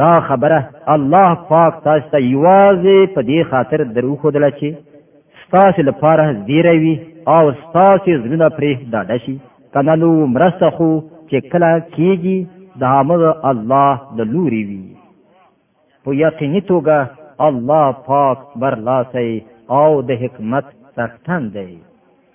دا خبره الله پاک تاسو ته یوازې په دې خاطر دروخودله چې ستاسو لپاره زیری وي او ستاسو زړونه پرې ډاډه شي کنه نو مرسته خو چې کله کیږي د هغه الله د لوري وي په یقیني توګه الله پاک برلاسی او د حکمت څښتن دی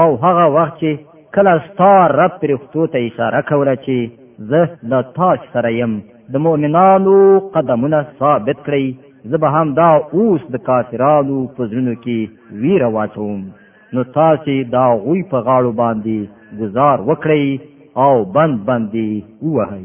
او هغه وخت چې کله ستا رب پرښتو ته اشاره کوله چې زه له تاسو سره يم د مؤمنانو قدمونه ثابت کړئ زه به هم دا اوس د کافرانو په زړونو کې ویره واچوم نو تاسو دا غوي په غاړو باندې گزار وکړئ او بند باندې ووهئ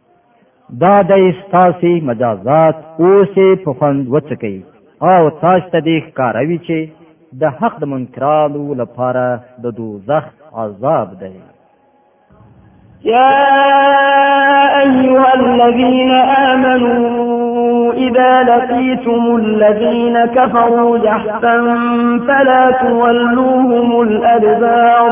دا د استاسي مجازات اوسې په خوند وڅکي او تاسو ته دې ښکاروي چې د حق د منکرانو لپاره د دوزخ عذاب دی يا أيها الذين آمنوا إذا لقيتم الذين كفروا زحفا فلا تولوهم الأدبار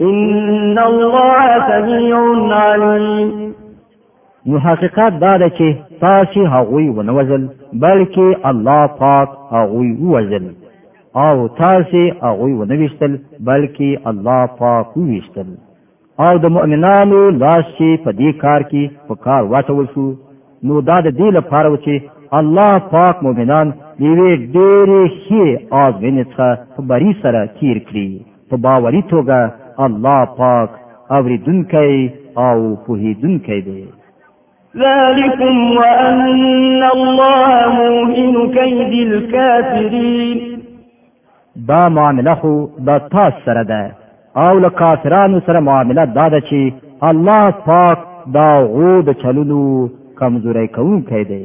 ان الله سميع عليم نو حقیقت دا ده چې تاسو هغوی ونوزل بلکې الله پاک هغوی ووزل او تاسو هغوی ونويشتل بلکې الله پاک وويشتل او د مؤمنانو لاس چې په دې کار کې په کار واچول شو نو دا د دې لپاره و چې الله پاک مؤمنان یوې ډېرې ښې آزمېنې څخه په بري سره تیر کړي په باوري توګه الله پاک اوریدونکی او پوهیدونکی دی ذلكم وأن الله موهن كيد الكافرين دا معامله خو دا تاسو سره ده او له کافرانو سره معامله دا ده چې الله پاک دا غو د چلونو کمزوري کوونکی دی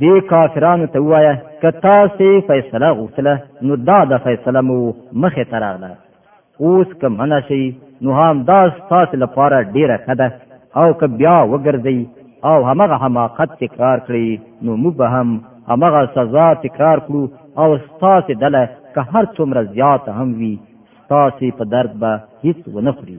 دی کافرانو ته وایه که تاسو فیصله غوښتله نو دا د فیصله مو مخه تراغله اوس که منه شي نو هم دا تاسو لپاره ډیره ښه ده او که بیا وګرځي او همغه حماقت تکرار کړي نو موږ به هم همغه سزا تکرار کړو او ستاسو دله که هر څومره زیات هم وي ستاسو په درد به هیڅ ونه خوري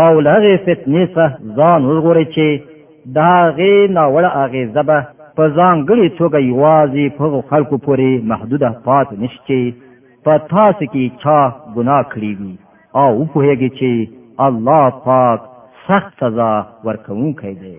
او له هغې فتنې څخه ځان وژغورئ چې د هغې ناوړه اغېزه به په ځانګړې توګه یوازې په هغو خلکو پورې محدوده پاتې نه شي چې په تاسو کې چا ګناه کړې وي او وپوهېږئ چې الله پاک سخت سزا ورکوونکی دی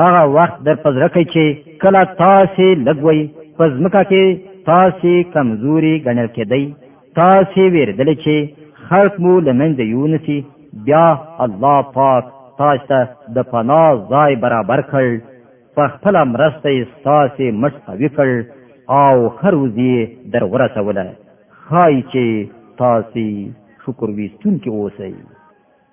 هغه وخت در پزړه کوي چې کله تاسو لګوي په ځمکه کې تاسو کمزوري ګڼل کېدی تاسو ویردل چې خلق مو لمنځ یونسی بیا الله پاک تاسو ته د پناه ځای برابر کړ په خپل مرسته یې تاسو مټ قوي کړ او خروزی در ورسوله خای چې تاسو شکر ویستون کې اوسئ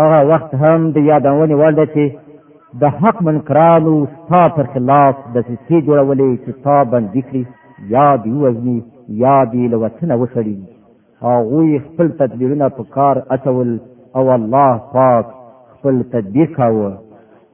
هغه وخت هم د یادونې وړ ده چې د حق منکرانو ستا پر خلاف د سیسې جوړولې چې تا بندي کړي یا دی وزني یا دی له وطنه وشړي هغوی خپل تدبیرونه په کار اچول او الله پاک خپل تدبیر کاوه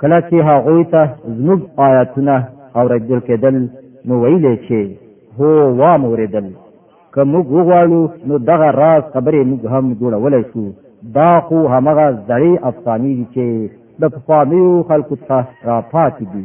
کله چې هغوی ته زموږ آیاتونه اورېدل کېدل نو ویلې چې هو وا موریدل که موږ وغواړو نو دغه راز خبرې موږ هم جوړولی شو دا خو همغه زړې افسانې دي چې د پخوانیو خلکو څخه راپاتې دي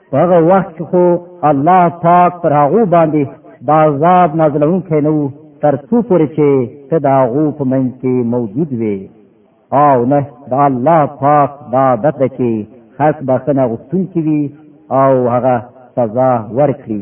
هغه وخت خو الله پاک پر هغه باندې د عذاب نازلون کینو تر څو پورې چې ته د هغه په منځ کې موجود وې او نه د الله پاک د عادت کې خاص بخنه غوښتونکي وي او هغه سزا ورکړي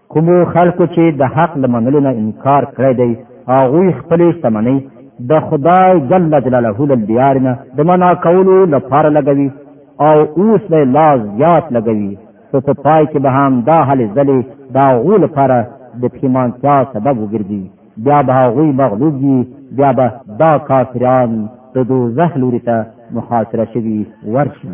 کومو خلکو چې د حق له منلو نه انکار کړی دی هغوی خپلې شتمنۍ د خدای جل جلاله له دیار نه د منا کولو لپاره لګوي او اوس له لا زیات لګوي خو په پای کې به هم دا هلې ځلې د هغو لپاره د پښیمانتیا سبب وګرځي بیا به هغوی مغلوب وي بیا به دا کافران د دوزخ لوري ته محاصره شوي ورشي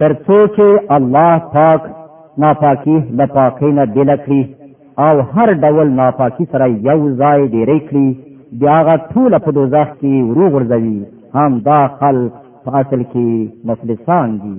ترڅو چې الله پاک ناپاکي له پاکۍ نه بېله کړي او هر ډول ناپاکي سره یو ځای ډېری کړي د هغه ټوله په دوزخ کې ورو غورځوي هم دا خلک په اصل کې مفلسان دي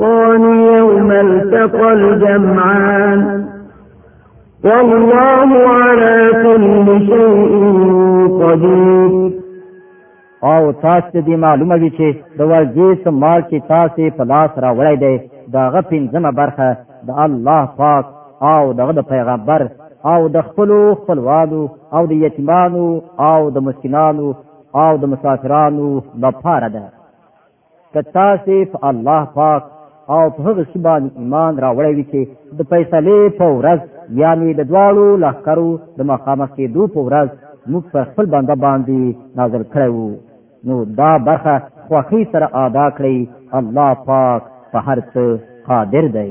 قال يوم التقى الجمعان والله على كل شيء قدير او تاسو دې معلومه وي چې د ورځې سمال چې تاسو په لاس راوړی دی داغه پنځمه برخه د الله پاک او دغه د پیغمبر او د خپل خپلوانو او د یتیمانو او د مسکینانو او د مسافرانو لپاره ده که تاسو په الله پاک او په هغه شی باندې ایمان راوړی وي چې د فیصلې په ورځ یعنی د دواړو لښکرو د مخامخ کېدو په ورځ موږ پر خپل بنده باندې نازل کړی وو نو دا برخه خوښی سره ادا کړئ الله پاک په هر څه قادر دی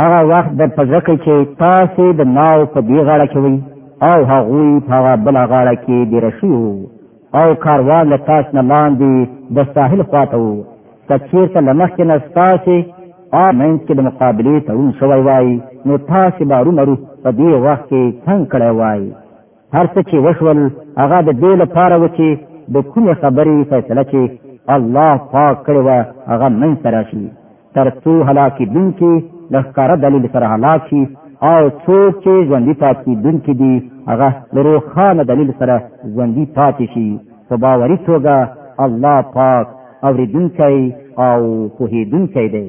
هغه وخت در په زړه کې چې تاسې د ناو په دې غاړه کې وئ او هغوی په هغه بله غاړه کې دېره شوي وو او کاروان له تاسو نه لاندې د ساحل خواته وو که چېرته له مخکې نه ستاسې او منځ کې د مقابلې تړون شوی وای نو تاسې به هرومرو په دې وخت کې څنګه کړی وای هر څه چې وشول هغه د دې لپاره و چې د کومې خبرې فیصله چې الله پاک کړې وه هغه من سره شي تر څو هلاکې دن کې د ښکاره دلیل سره هلاک شي او څوک چې ژوندي پاتې دن کې دي هغه د روښانه دلیل سره ژوندي پاتې شي په باوري توګه الله پاک اوریدونکی او پوهیدونکی دی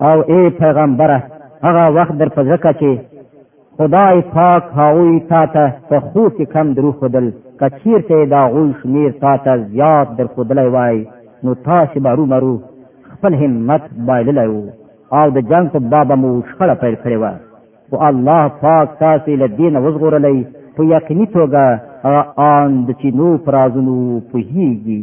او ای پیغمبره هغه وخت در په ځکه چې خدای پاک هغوی تا ته په خوب کې کم درو خودل که چیرته دا غول شمیر تا ته زیات در خودلی وای نو تاسې به رومرو خپل همت بایللی وو او د جنگ په بابه مو شخړه پیل کړې وه خو الله پاک تاسې له دې نه وژغورلی په یقیني توګه هغه آن د چینو پر رازونو پوهیږي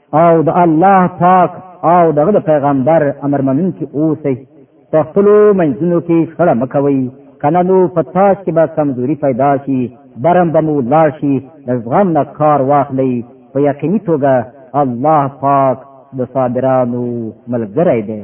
او د الله پاک او دغه پیغمبر امر منونکي اوسئ په خپلو منځونو کې شخړه مه کوئ کنه نو په تاج کې به کمزوري پیدا شي برم به مو لاړ شي د زغم نه کار واخلئ په یقیني توګه الله پاک د صابرانو ملګری دی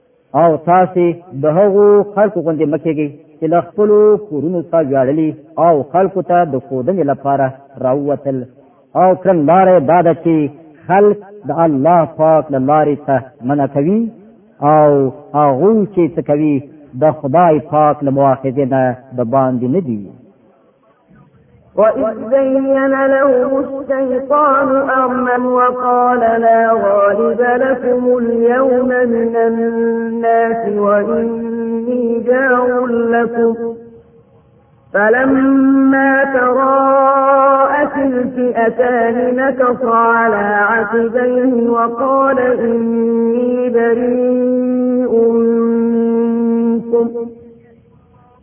او تاسو د هغو خلکو غوندې مکیږئ چې له خپلو کورونو څخه ویاړلي او خلکو ته د ښودنې لپاره راووتل او کړنلاره دا ده چې خلک د الله پاک له لارې ته منع کوي او هغوی چې څه کوي د خدای پاک له مواخذې نه د باندې نه دي وإذ زين لهم الشيطان أعمى وقال لا غالب لكم اليوم من الناس وإني جار لكم فلما تراءت الفئتان نكص على عقبيه وقال إني بريء منكم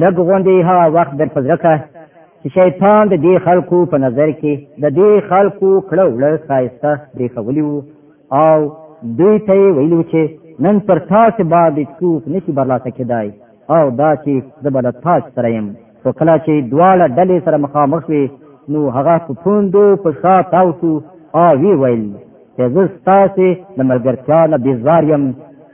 لږ غوندې هغه وخت در په زړه کړه چې شیطان د دې خلکو په نظر کې د دې خلکو کړه وړه ښایسته برېښولي وو او دوی ته یې ویلي وو چې نن پر تاسې باندې څوک نشي برلاسه کېدای او دا چې زه به له تاسو سره یم خو کله چې دواړه ډلې سره مخامخ وې نو هغه په پوندو په شا تاو شو او وی ویل چې زه ستاسې د ملګرتیا نه بېزار یم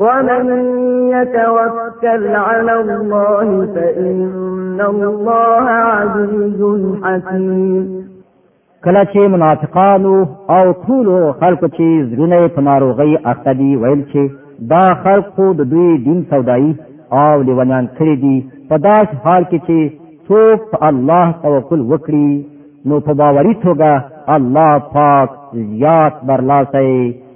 ومن يتوكل على الله فإن الله عزيز حكيم کله چې منافقانو او ټول خلکو چې زړونه په ناروغي اخته دي ویل چې دا خلکو د دوی دین سودایي او لیونان کړی دي په داس حال کې چې څوک په الله توکل وکړي نو په باوري توګه الله پاک زیات برلاسی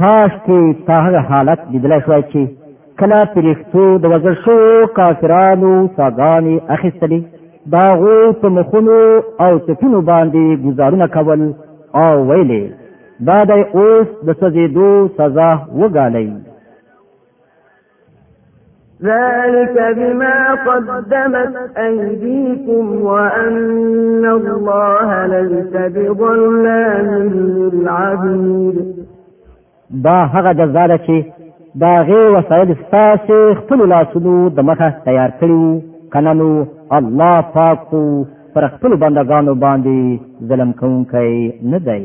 کاش کې تا هغه حالت لیدلی شوای چې کله پرښتو د وژل شوو کافرانو ساګانې اخیستلې د هغو په مخونو او چپونو باندې ګزارونه کول او ویلې دا دی اوس د سزېدو سزا وګالئ ذلك بما قدمت أيديكم وأن الله ليس بظلام للعبيد دا هغه جزا ده چې دا غي وسایل ستاسو خپل لاسونو د مخه تیار کړو کنه نو الله پاک پر خپل بندگانو باندې ظلم کوونکی نه دی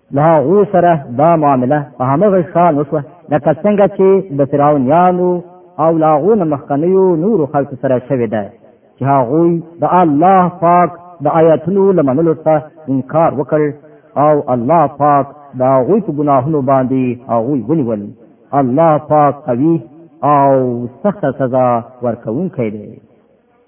له هغو سره دا معامله په همغه شان وشوه لکه څنګه چې د فرعونیانو او له هغو نه مخکنیو نورو خلکو سره شوې ده چې هغوی د الله پاک د آیاتونو له منلو څخه انکار وکړ او الله پاک د هغوی په ګناهونو باندې هغوی ونیول الله پاک قوي او سخته سزا ورکوونکی دی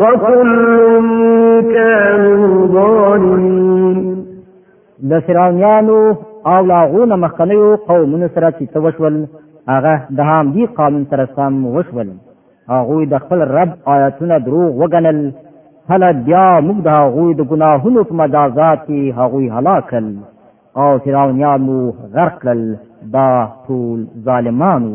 وكل كانوا ظالمين د فرعونانو او لاغونه مخکنیو قومونو سره چې توشول هغه د هام دی قانون سره سم وشول هغه د خپل رب آیاتونه دروغ وګڼل هله بیا موږ د هغه د ګناهونو په مجازات کې هغه هلاکل او فرعونانو غرق کړل دا ټول ظالمانو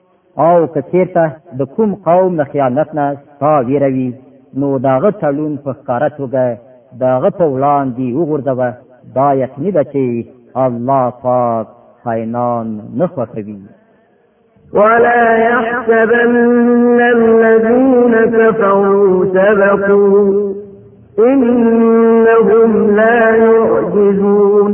او که چیرته د کوم قوم د خیانت نه ستا ویره وي نو داغه تړون په ښکاره توګه داغه په وړاندې وغورځوه دا یقیني ده چې الله پاک خاینان نه خوښوي ولا يحسبن الذين كفروا سبقوا إنهم لا يعجزون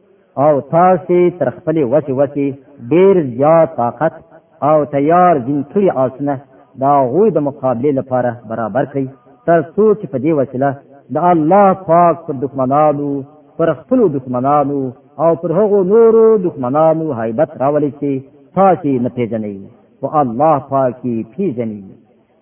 او تاسو تر خپل وسی وسی ډیر زیات طاقت او تیار جن کړی آسونه دا غوی د مقابله لپاره برابر کړئ تر څو چې په دې وسیله د الله پاک پر دښمنانو پر خپل دښمنانو او پر هغو نورو دښمنانو هیبت راولي چې تاسو نه پیژنئ او الله پاکي پیژني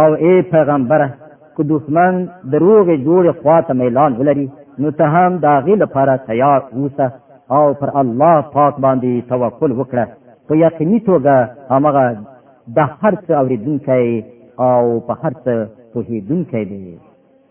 او ای پیغمبره که دښمن دروغې جوړې خوا ته میلان ولري نو ته هم د هغې لپاره تیار اوسه او پر الله پاک باندې توکل وکړه په یقیني توګه همغه د هر څه اورېدونکی او په هر څه پوهېدونکی دی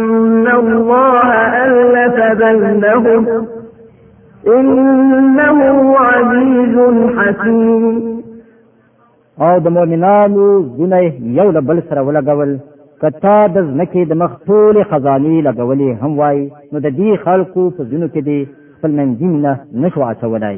ان الله الف بينهم انه عزيز حكيم او د مؤمنانو زونه یو له بل سره ولګول کتا د ځمکې د مخ ټول خزاني لګولې هم وای نو د دې خلکو په زونه کې دي خپل منځي نه نشو اچولای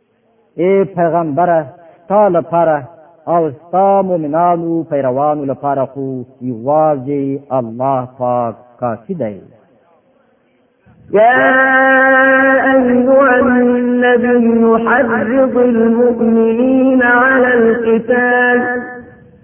ای پیغمبره ستا لپاره او ستا مؤمنانو پیروانو لپاره خو یوازې الله پاک کافي دی يا أيها النبي حرض المؤمنين على القتال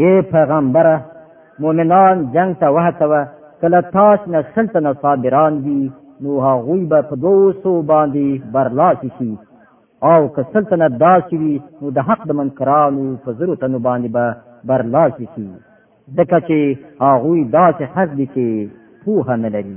اے پیغمبره مؤمنان جنگ ته وهڅوه کله تاسو نه شل تنه صابران وي نو هغوی به په دوو سو باندې برلاسي شي او که شل تنه داسې وي نو د حق د منکرانو په زرو تنو باندې به برلاسي شي ځکه چې هغوی داسې حق دي چې پوهه نه لري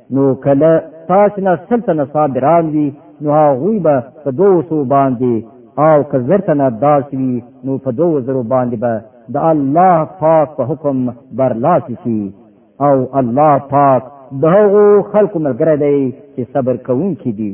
نو کله تاسو نه سلطنه صابران وي نو هغوی به په دوو سو باندې او که زرتنه داس وي نو په دوو زرو باندې به د الله پاک په حکم برلاسي شي او الله پاک د هغو خلکو ملګری دی چې صبر کوونکي دي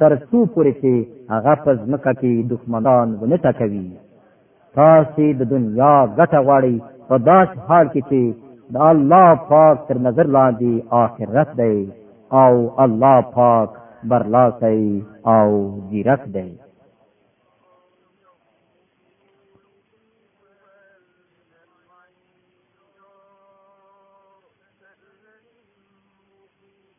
تر څو پورې چې هغه په ځمکه کې دښمنان ونه ټکوي تاسو د دنیا ګټه غواړئ په داسې حال کې چې د الله پاک تر نظر لاندې آخرت دی او الله پاک برلاسی او ځیرک دی